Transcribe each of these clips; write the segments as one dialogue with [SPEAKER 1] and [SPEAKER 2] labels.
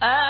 [SPEAKER 1] Uh,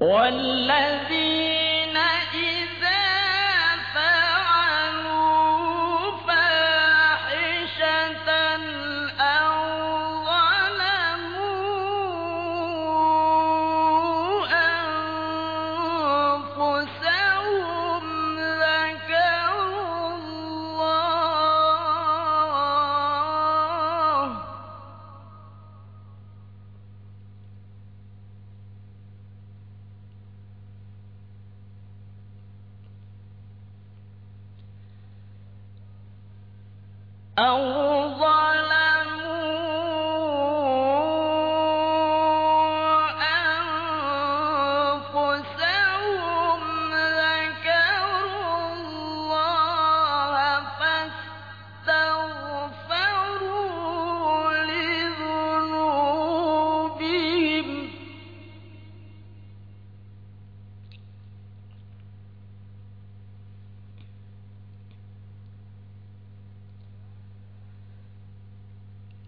[SPEAKER 1] والذي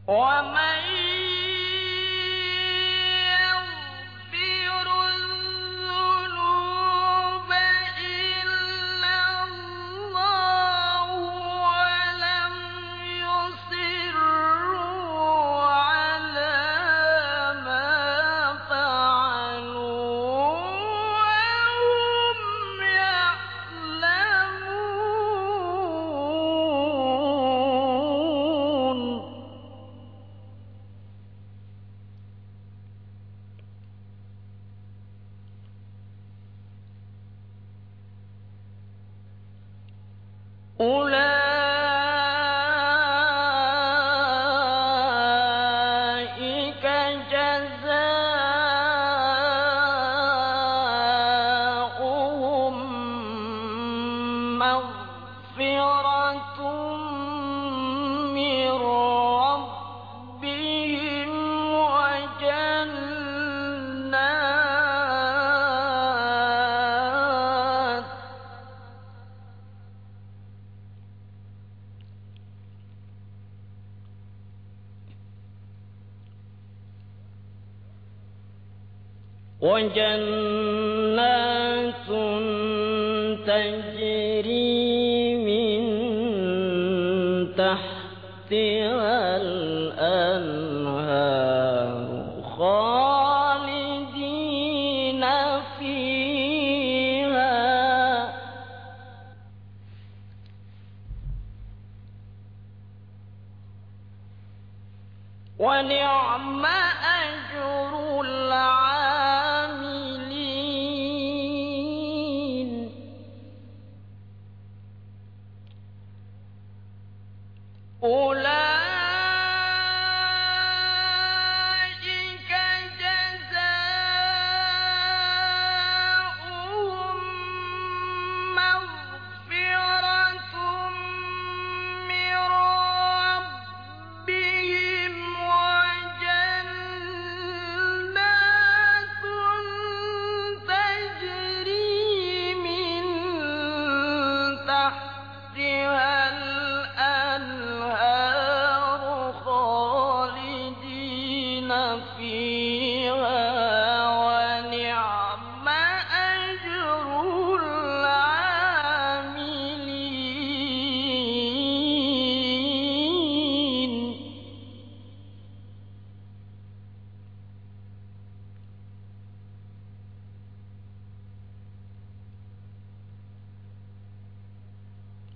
[SPEAKER 1] وما وجنات تجري من تحتها الأنهار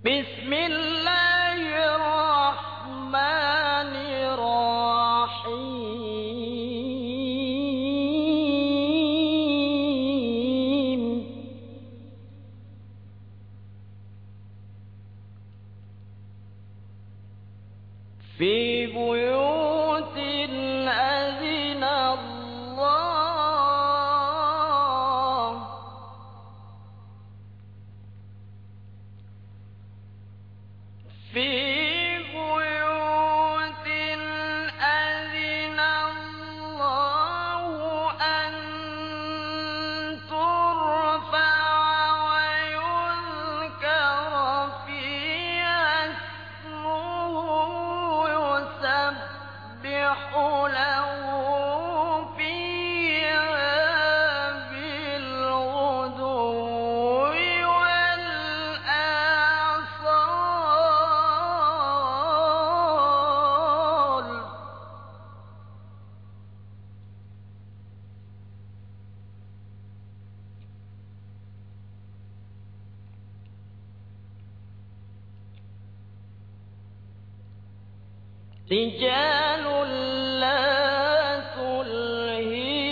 [SPEAKER 1] بسم الله الرحمن الرحيم. في بيوت رجال لا تلهيهم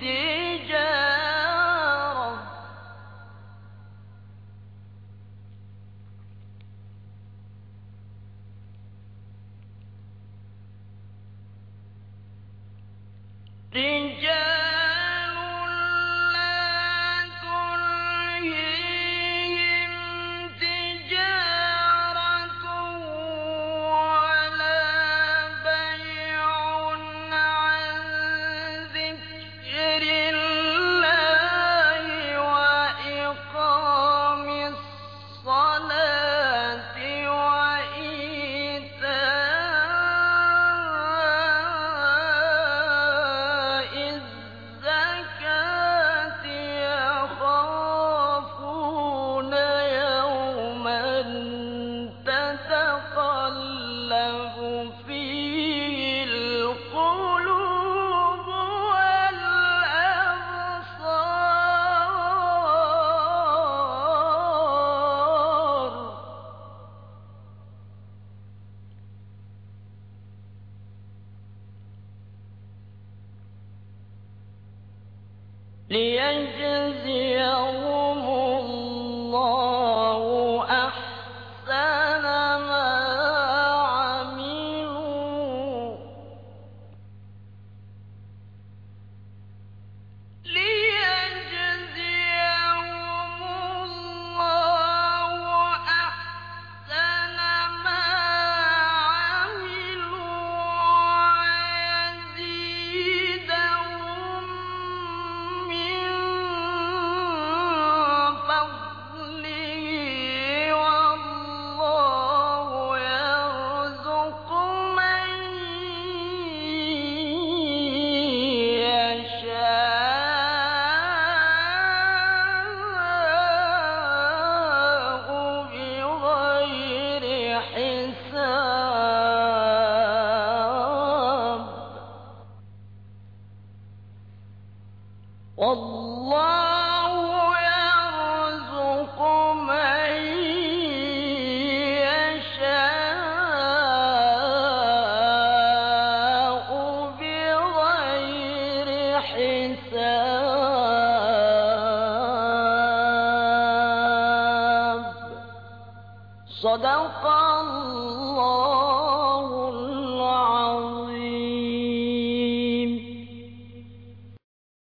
[SPEAKER 1] تجارة. رجال ليجزي حساب صدق الله.